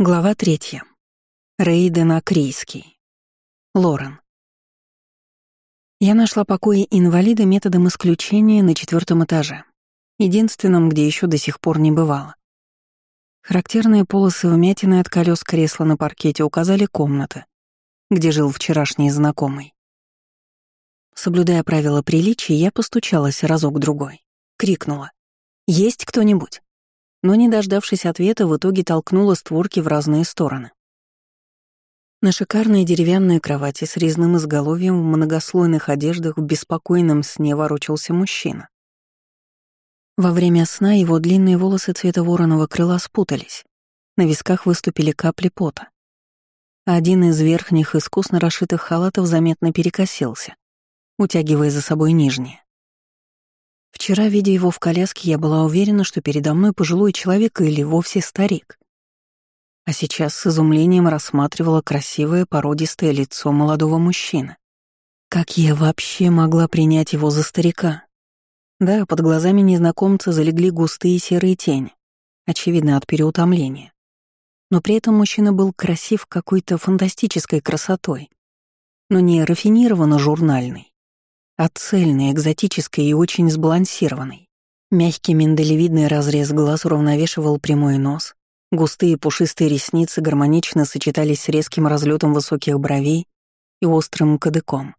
Глава третья. Рейден Акрийский. Лорен. Я нашла покои инвалида методом исключения на четвертом этаже, единственном, где еще до сих пор не бывало. Характерные полосы вмятины от колес кресла на паркете указали комнаты, где жил вчерашний знакомый. Соблюдая правила приличия, я постучалась разок-другой, крикнула «Есть кто-нибудь?». Но, не дождавшись ответа, в итоге толкнула створки в разные стороны. На шикарной деревянной кровати с резным изголовьем в многослойных одеждах в беспокойном сне ворочался мужчина. Во время сна его длинные волосы цвета вороного крыла спутались. На висках выступили капли пота. Один из верхних искусно расшитых халатов заметно перекосился, утягивая за собой нижние. Вчера, видя его в коляске, я была уверена, что передо мной пожилой человек или вовсе старик а сейчас с изумлением рассматривала красивое породистое лицо молодого мужчины. Как я вообще могла принять его за старика? Да, под глазами незнакомца залегли густые серые тени, очевидно, от переутомления. Но при этом мужчина был красив какой-то фантастической красотой, но не рафинированно журнальной, а цельной, экзотической и очень сбалансированной. Мягкий миндалевидный разрез глаз уравновешивал прямой нос, Густые пушистые ресницы гармонично сочетались с резким разлетом высоких бровей и острым кадыком.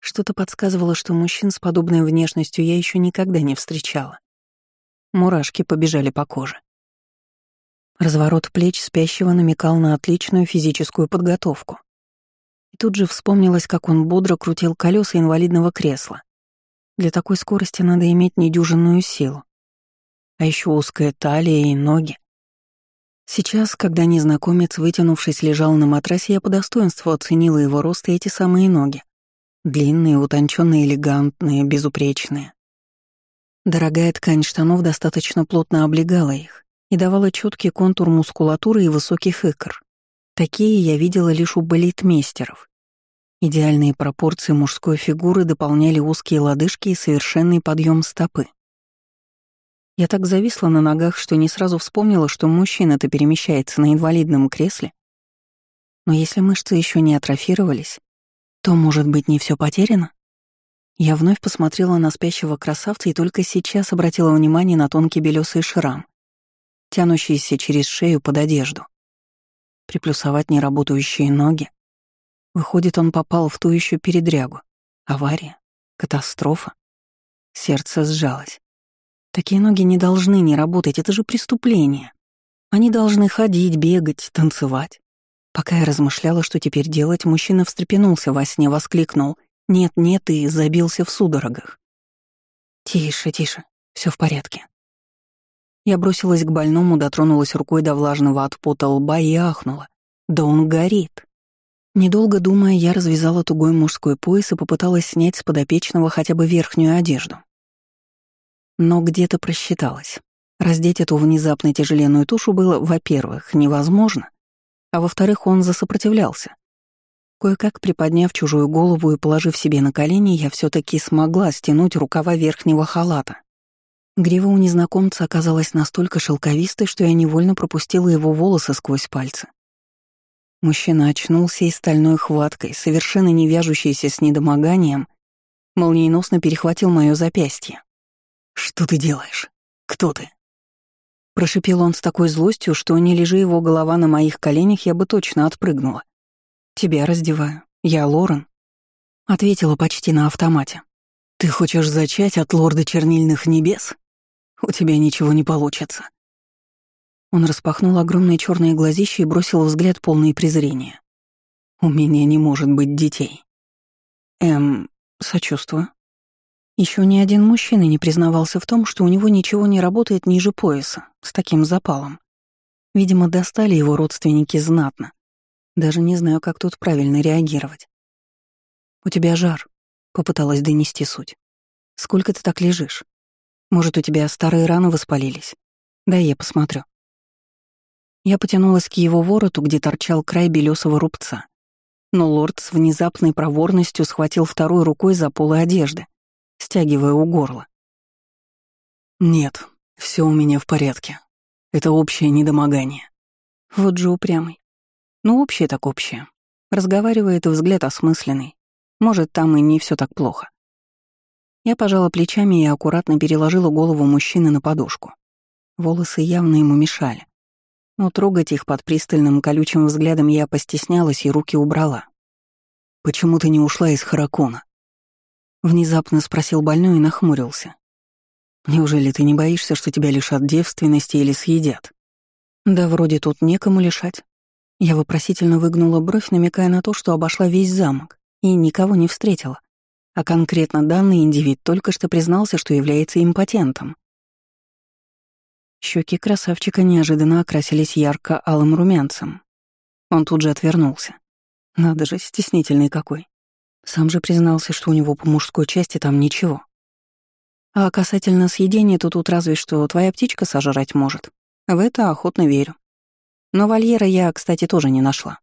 Что-то подсказывало, что мужчин с подобной внешностью я еще никогда не встречала. Мурашки побежали по коже. Разворот плеч спящего намекал на отличную физическую подготовку. Тут же вспомнилось, как он бодро крутил колеса инвалидного кресла. Для такой скорости надо иметь недюжинную силу. А еще узкая талия и ноги. Сейчас, когда незнакомец, вытянувшись, лежал на матрасе, я по достоинству оценила его рост и эти самые ноги. Длинные, утонченные, элегантные, безупречные. Дорогая ткань штанов достаточно плотно облегала их и давала четкий контур мускулатуры и высоких икр. Такие я видела лишь у балетмейстеров. Идеальные пропорции мужской фигуры дополняли узкие лодыжки и совершенный подъем стопы. Я так зависла на ногах, что не сразу вспомнила, что мужчина-то перемещается на инвалидном кресле. Но если мышцы еще не атрофировались, то, может быть, не все потеряно? Я вновь посмотрела на спящего красавца и только сейчас обратила внимание на тонкий белесый шрам, тянущийся через шею под одежду. Приплюсовать неработающие ноги. Выходит, он попал в ту еще передрягу. Авария? Катастрофа? Сердце сжалось. Такие ноги не должны не работать, это же преступление. Они должны ходить, бегать, танцевать. Пока я размышляла, что теперь делать, мужчина встрепенулся во сне, воскликнул «Нет, нет» и забился в судорогах. «Тише, тише, все в порядке». Я бросилась к больному, дотронулась рукой до влажного от пота лба и ахнула. «Да он горит!» Недолго думая, я развязала тугой мужской пояс и попыталась снять с подопечного хотя бы верхнюю одежду. Но где-то просчиталась. Раздеть эту внезапно тяжеленную тушу было, во-первых, невозможно, а во-вторых, он засопротивлялся. Кое-как приподняв чужую голову и положив себе на колени, я все таки смогла стянуть рукава верхнего халата. Грива у незнакомца оказалась настолько шелковистой, что я невольно пропустила его волосы сквозь пальцы. Мужчина очнулся и стальной хваткой, совершенно не вяжущейся с недомоганием, молниеносно перехватил мое запястье. «Что ты делаешь? Кто ты?» Прошипел он с такой злостью, что не лежи его голова на моих коленях, я бы точно отпрыгнула. «Тебя раздеваю. Я Лорен», — ответила почти на автомате. «Ты хочешь зачать от лорда чернильных небес? У тебя ничего не получится». Он распахнул огромные черные глазища и бросил взгляд полный презрения. «У меня не может быть детей». «Эм, сочувствую», еще ни один мужчина не признавался в том, что у него ничего не работает ниже пояса, с таким запалом. Видимо, достали его родственники знатно. Даже не знаю, как тут правильно реагировать. «У тебя жар», — попыталась донести суть. «Сколько ты так лежишь? Может, у тебя старые раны воспалились? Дай я посмотрю». Я потянулась к его вороту, где торчал край белесого рубца. Но лорд с внезапной проворностью схватил второй рукой за полы одежды стягивая у горла. «Нет, все у меня в порядке. Это общее недомогание. Вот же упрямый. Ну, общее так общее. Разговаривает и взгляд осмысленный. Может, там и не все так плохо. Я пожала плечами и аккуратно переложила голову мужчины на подушку. Волосы явно ему мешали. Но трогать их под пристальным колючим взглядом я постеснялась и руки убрала. «Почему ты не ушла из Харакона?» Внезапно спросил больной и нахмурился. «Неужели ты не боишься, что тебя лишат девственности или съедят?» «Да вроде тут некому лишать». Я вопросительно выгнула бровь, намекая на то, что обошла весь замок и никого не встретила. А конкретно данный индивид только что признался, что является импотентом. Щеки красавчика неожиданно окрасились ярко-алым румянцем. Он тут же отвернулся. Надо же, стеснительный какой. Сам же признался, что у него по мужской части там ничего. А касательно съедения, то тут разве что твоя птичка сожрать может. В это охотно верю. Но вольера я, кстати, тоже не нашла.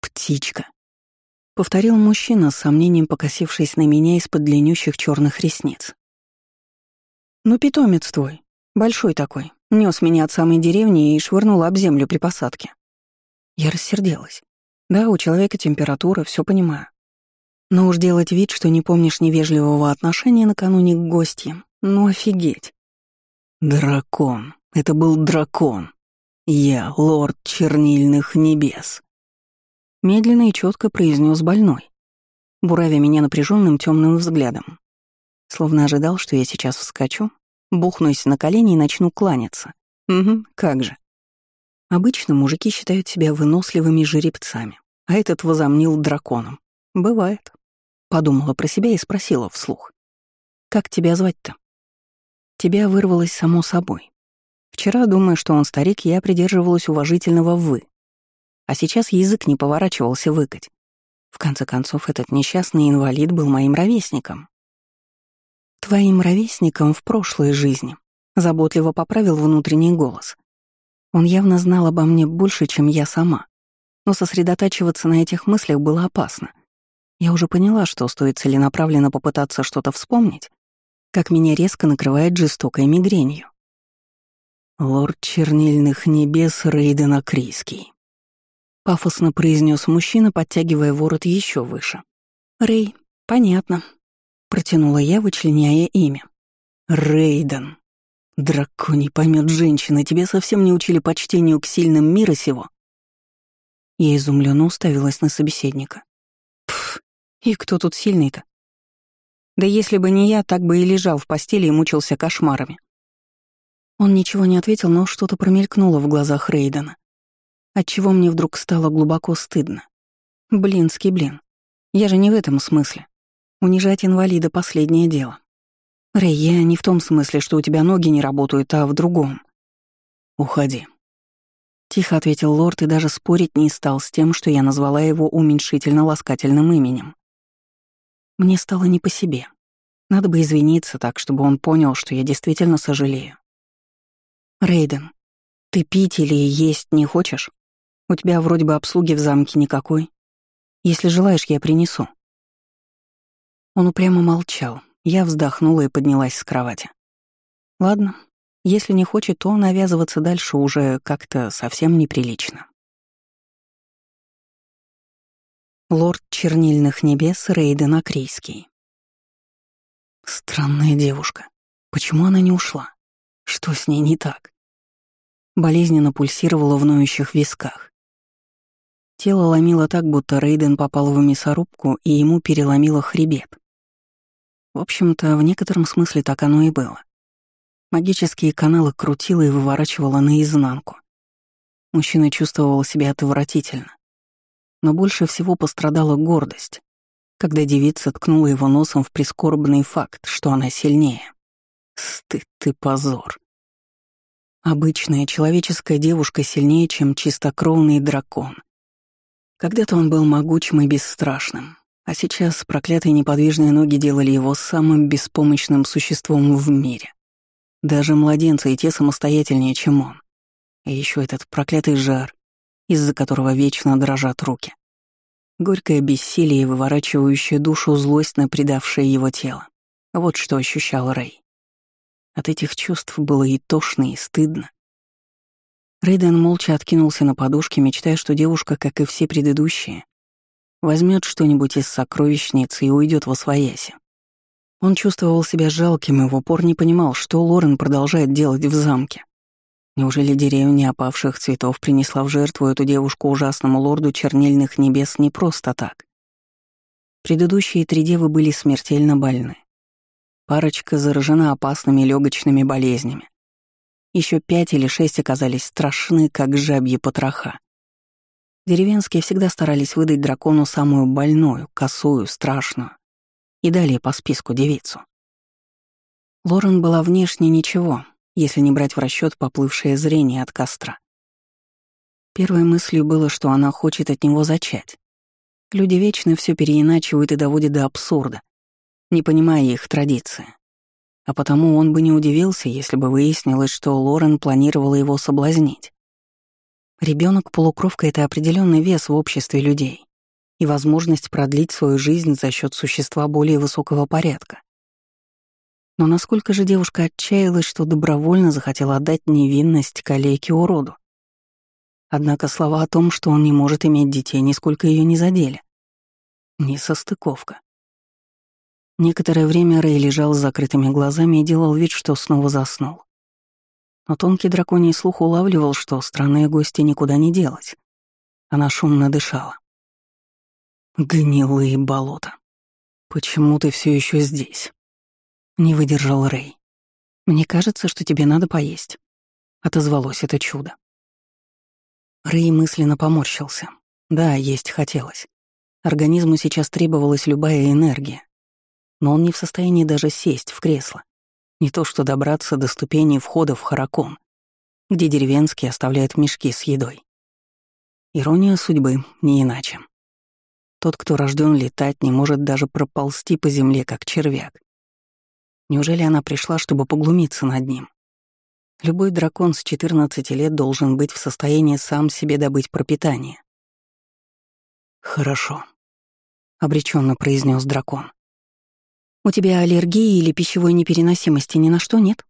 «Птичка», — повторил мужчина с сомнением, покосившись на меня из-под длиннющих черных ресниц. «Ну, питомец твой, большой такой, нес меня от самой деревни и швырнул об землю при посадке». Я рассердилась. Да, у человека температура, все понимаю. Но уж делать вид, что не помнишь невежливого отношения накануне к гостям, ну офигеть. Дракон. Это был дракон. Я, лорд чернильных небес. Медленно и четко произнес больной, буравя меня напряженным темным взглядом. Словно ожидал, что я сейчас вскочу, бухнусь на колени и начну кланяться. Угу, как же. Обычно мужики считают себя выносливыми жеребцами, а этот возомнил драконом. Бывает. Подумала про себя и спросила вслух. «Как тебя звать-то?» Тебя вырвалось само собой. Вчера, думая, что он старик, я придерживалась уважительного «вы». А сейчас язык не поворачивался выкать. В конце концов, этот несчастный инвалид был моим ровесником. Твоим ровесником в прошлой жизни, заботливо поправил внутренний голос. Он явно знал обо мне больше, чем я сама. Но сосредотачиваться на этих мыслях было опасно. Я уже поняла, что стоит целенаправленно попытаться что-то вспомнить, как меня резко накрывает жестокой мигренью. «Лорд чернильных небес Рейден Акрийский», — пафосно произнес мужчина, подтягивая ворот еще выше. «Рей, понятно», — протянула я, вычленяя имя. «Рейден. Драконий поймет женщина, тебя совсем не учили почтению к сильным мира сего?» Я изумленно уставилась на собеседника. И кто тут сильный-то? Да если бы не я, так бы и лежал в постели и мучился кошмарами. Он ничего не ответил, но что-то промелькнуло в глазах Рейдена. Отчего мне вдруг стало глубоко стыдно. Блинский блин. Я же не в этом смысле. Унижать инвалида — последнее дело. Рей, я не в том смысле, что у тебя ноги не работают, а в другом. Уходи. Тихо ответил лорд и даже спорить не стал с тем, что я назвала его уменьшительно-ласкательным именем. Мне стало не по себе. Надо бы извиниться так, чтобы он понял, что я действительно сожалею. Рейден, ты пить или есть не хочешь? У тебя вроде бы обслуги в замке никакой. Если желаешь, я принесу. Он упрямо молчал. Я вздохнула и поднялась с кровати. Ладно, если не хочет, то навязываться дальше уже как-то совсем неприлично. Лорд чернильных небес Рейден Акрийский. Странная девушка. Почему она не ушла? Что с ней не так? Болезненно пульсировала в ноющих висках. Тело ломило так, будто Рейден попал в мясорубку и ему переломило хребет. В общем-то, в некотором смысле так оно и было. Магические каналы крутило и выворачивало наизнанку. Мужчина чувствовал себя отвратительно но больше всего пострадала гордость, когда девица ткнула его носом в прискорбный факт, что она сильнее. Стыд и позор. Обычная человеческая девушка сильнее, чем чистокровный дракон. Когда-то он был могучим и бесстрашным, а сейчас проклятые неподвижные ноги делали его самым беспомощным существом в мире. Даже младенцы и те самостоятельнее, чем он. И еще этот проклятый жар, из-за которого вечно дрожат руки. Горькое бессилие, выворачивающее душу злость на предавшее его тело. Вот что ощущал Рэй. От этих чувств было и тошно, и стыдно. Рейден молча откинулся на подушке, мечтая, что девушка, как и все предыдущие, возьмет что-нибудь из сокровищницы и уйдет во свояси. Он чувствовал себя жалким и в упор не понимал, что Лорен продолжает делать в замке. Неужели деревня опавших цветов принесла в жертву эту девушку ужасному лорду чернильных небес не просто так? Предыдущие три девы были смертельно больны. Парочка заражена опасными легочными болезнями. Еще пять или шесть оказались страшны, как жабьи потроха. Деревенские всегда старались выдать дракону самую больную, косую, страшную и далее по списку девицу. Лорен была внешне ничего, если не брать в расчет поплывшее зрение от костра. Первой мыслью было, что она хочет от него зачать. Люди вечно все переиначивают и доводят до абсурда, не понимая их традиции. А потому он бы не удивился, если бы выяснилось, что Лорен планировала его соблазнить. Ребенок полукровка это определенный вес в обществе людей и возможность продлить свою жизнь за счет существа более высокого порядка. Но насколько же девушка отчаялась, что добровольно захотела отдать невинность калеке-уроду? Однако слова о том, что он не может иметь детей, нисколько ее не задели. Несостыковка. Некоторое время Рэй лежал с закрытыми глазами и делал вид, что снова заснул. Но тонкий драконий слух улавливал, что странные гости никуда не делась. Она шумно дышала. Гнилые болота. Почему ты все еще здесь? Не выдержал Рэй. Мне кажется, что тебе надо поесть. Отозвалось это чудо. Рэй мысленно поморщился. Да, есть хотелось. Организму сейчас требовалась любая энергия. Но он не в состоянии даже сесть в кресло. Не то что добраться до ступени входа в Харакон, где деревенские оставляют мешки с едой. Ирония судьбы, не иначе. Тот, кто рожден летать, не может даже проползти по земле, как червяк. Неужели она пришла, чтобы поглумиться над ним? Любой дракон с 14 лет должен быть в состоянии сам себе добыть пропитание. «Хорошо», — обреченно произнес дракон. «У тебя аллергии или пищевой непереносимости ни на что нет?»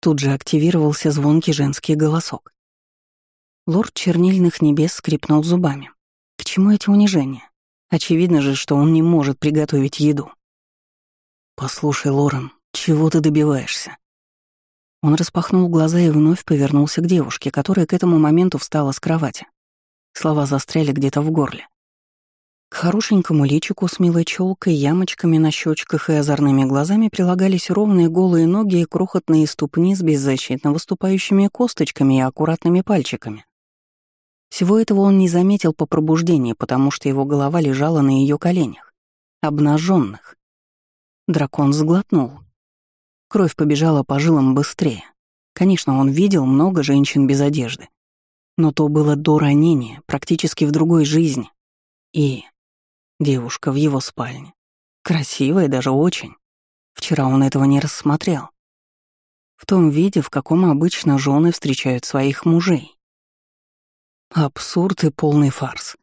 Тут же активировался звонкий женский голосок. Лорд Чернильных Небес скрипнул зубами. К чему эти унижения? Очевидно же, что он не может приготовить еду. «Послушай, Лорен, чего ты добиваешься?» Он распахнул глаза и вновь повернулся к девушке, которая к этому моменту встала с кровати. Слова застряли где-то в горле. К хорошенькому личику с милой челкой, ямочками на щечках и озорными глазами прилагались ровные голые ноги и крохотные ступни с беззащитно выступающими косточками и аккуратными пальчиками. Всего этого он не заметил по пробуждении, потому что его голова лежала на ее коленях, обнаженных. Дракон сглотнул. Кровь побежала по жилам быстрее. Конечно, он видел много женщин без одежды. Но то было до ранения, практически в другой жизни. И девушка в его спальне. Красивая даже очень. Вчера он этого не рассмотрел. В том виде, в каком обычно жены встречают своих мужей. Абсурд и полный фарс.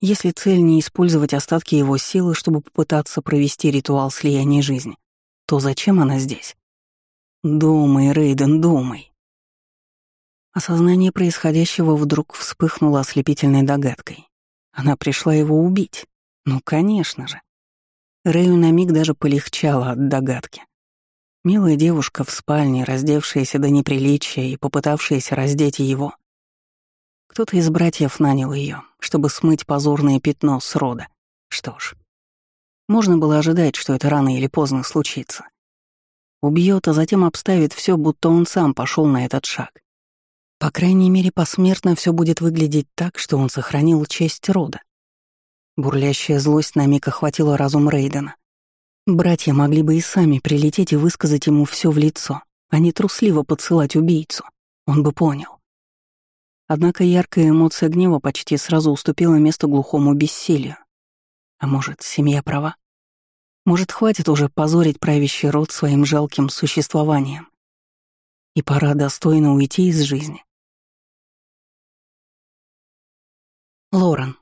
Если цель не использовать остатки его силы, чтобы попытаться провести ритуал слияния жизни, то зачем она здесь? Думай, Рейден, думай. Осознание происходящего вдруг вспыхнуло ослепительной догадкой. Она пришла его убить. Ну, конечно же. Рэю на миг даже полегчало от догадки. Милая девушка в спальне, раздевшаяся до неприличия и попытавшаяся раздеть его — кто-то из братьев нанял ее, чтобы смыть позорное пятно с рода. Что ж, можно было ожидать, что это рано или поздно случится. Убьет, а затем обставит все, будто он сам пошел на этот шаг. По крайней мере, посмертно все будет выглядеть так, что он сохранил честь рода. Бурлящая злость на миг охватила разум Рейдена. Братья могли бы и сами прилететь и высказать ему все в лицо, а не трусливо подсылать убийцу. Он бы понял. Однако яркая эмоция гнева почти сразу уступила место глухому бессилию. А может, семья права? Может, хватит уже позорить правящий род своим жалким существованием? И пора достойно уйти из жизни. Лорен.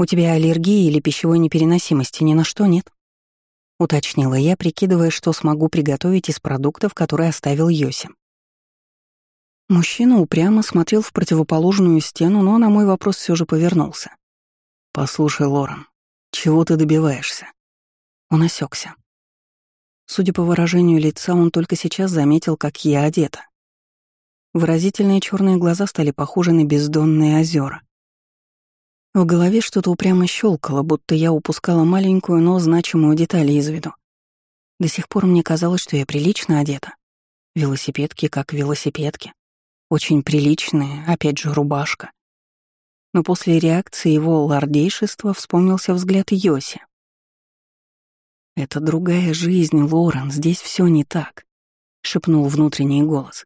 «У тебя аллергии или пищевой непереносимости ни на что нет?» — уточнила я, прикидывая, что смогу приготовить из продуктов, которые оставил Йоси. Мужчина упрямо смотрел в противоположную стену, но на мой вопрос все же повернулся. «Послушай, Лорен, чего ты добиваешься?» Он осекся. Судя по выражению лица, он только сейчас заметил, как я одета. Выразительные черные глаза стали похожи на бездонные озера. В голове что-то упрямо щелкало, будто я упускала маленькую, но значимую деталь из виду. До сих пор мне казалось, что я прилично одета. Велосипедки как велосипедки. Очень приличные, опять же, рубашка. Но после реакции его лордейшества вспомнился взгляд Йоси. «Это другая жизнь, Лорен, здесь все не так», — шепнул внутренний голос.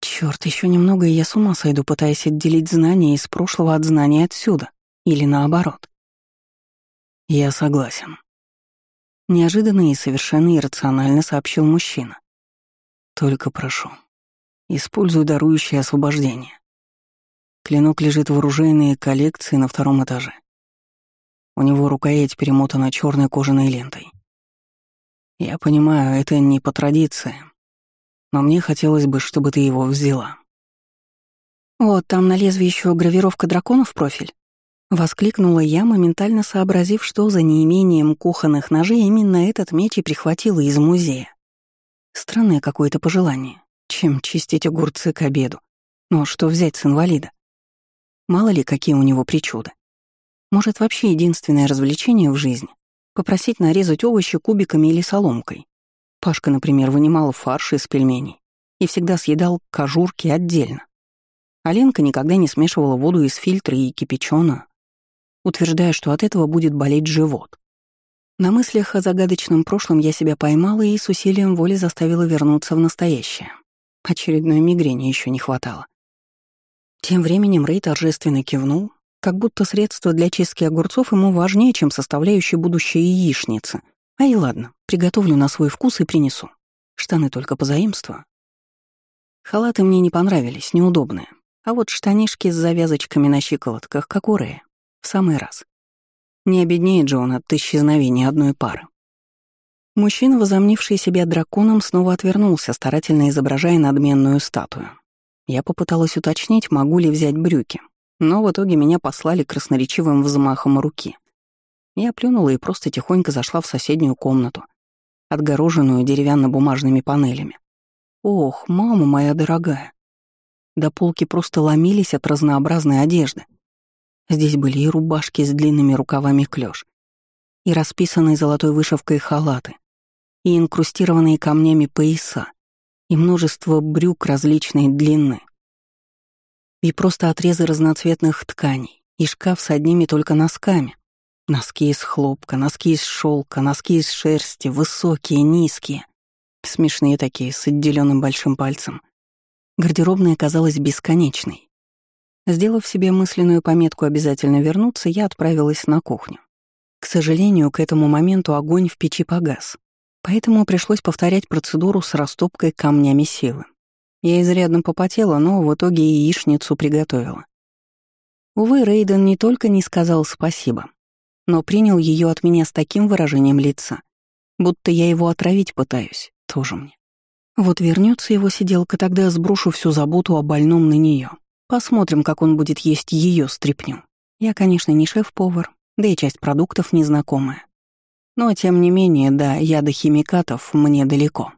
Черт, еще немного, и я с ума сойду, пытаясь отделить знания из прошлого от знаний отсюда. Или наоборот. Я согласен. Неожиданно и совершенно иррационально сообщил мужчина. Только прошу, используй дарующее освобождение. Клинок лежит в оружейной коллекции на втором этаже. У него рукоять перемотана черной кожаной лентой. Я понимаю, это не по традиции, но мне хотелось бы, чтобы ты его взяла. Вот там на лезвии еще гравировка дракона в профиль. Воскликнула я, моментально сообразив, что за неимением кухонных ножей именно этот меч и прихватила из музея. Странное какое-то пожелание, чем чистить огурцы к обеду. Но что взять с инвалида? Мало ли, какие у него причуды. Может, вообще единственное развлечение в жизни — попросить нарезать овощи кубиками или соломкой. Пашка, например, вынимал фарш из пельменей и всегда съедал кожурки отдельно. А Ленка никогда не смешивала воду из фильтра и кипяченую, утверждая, что от этого будет болеть живот. На мыслях о загадочном прошлом я себя поймала и с усилием воли заставила вернуться в настоящее. Очередной мигрени еще не хватало. Тем временем Рэй торжественно кивнул, как будто средство для чистки огурцов ему важнее, чем составляющая будущей яичницы. А и ладно, приготовлю на свой вкус и принесу. Штаны только позаимствую. Халаты мне не понравились, неудобные. А вот штанишки с завязочками на щиколотках, как у Рэя. В самый раз. Не обеднеет же он от исчезновения одной пары. Мужчина, возомнивший себя драконом, снова отвернулся, старательно изображая надменную статую. Я попыталась уточнить, могу ли взять брюки, но в итоге меня послали красноречивым взмахом руки. Я плюнула и просто тихонько зашла в соседнюю комнату, отгороженную деревянно-бумажными панелями. Ох, мама моя дорогая. До полки просто ломились от разнообразной одежды. Здесь были и рубашки с длинными рукавами клёш, и расписанные золотой вышивкой халаты, и инкрустированные камнями пояса, и множество брюк различной длины, и просто отрезы разноцветных тканей, и шкаф с одними только носками. Носки из хлопка, носки из шелка, носки из шерсти, высокие, низкие, смешные такие, с отделенным большим пальцем. Гардеробная казалась бесконечной. Сделав себе мысленную пометку обязательно вернуться, я отправилась на кухню. К сожалению, к этому моменту огонь в печи погас, поэтому пришлось повторять процедуру с растопкой камнями силы. Я изрядно попотела, но в итоге яичницу приготовила. Увы, Рейден не только не сказал спасибо, но принял ее от меня с таким выражением лица, будто я его отравить пытаюсь, тоже мне. Вот вернется его сиделка, тогда сброшу всю заботу о больном на нее. Посмотрим, как он будет есть ее стряпню. Я, конечно, не шеф-повар, да и часть продуктов незнакомая. Но, тем не менее, да, яда химикатов мне далеко.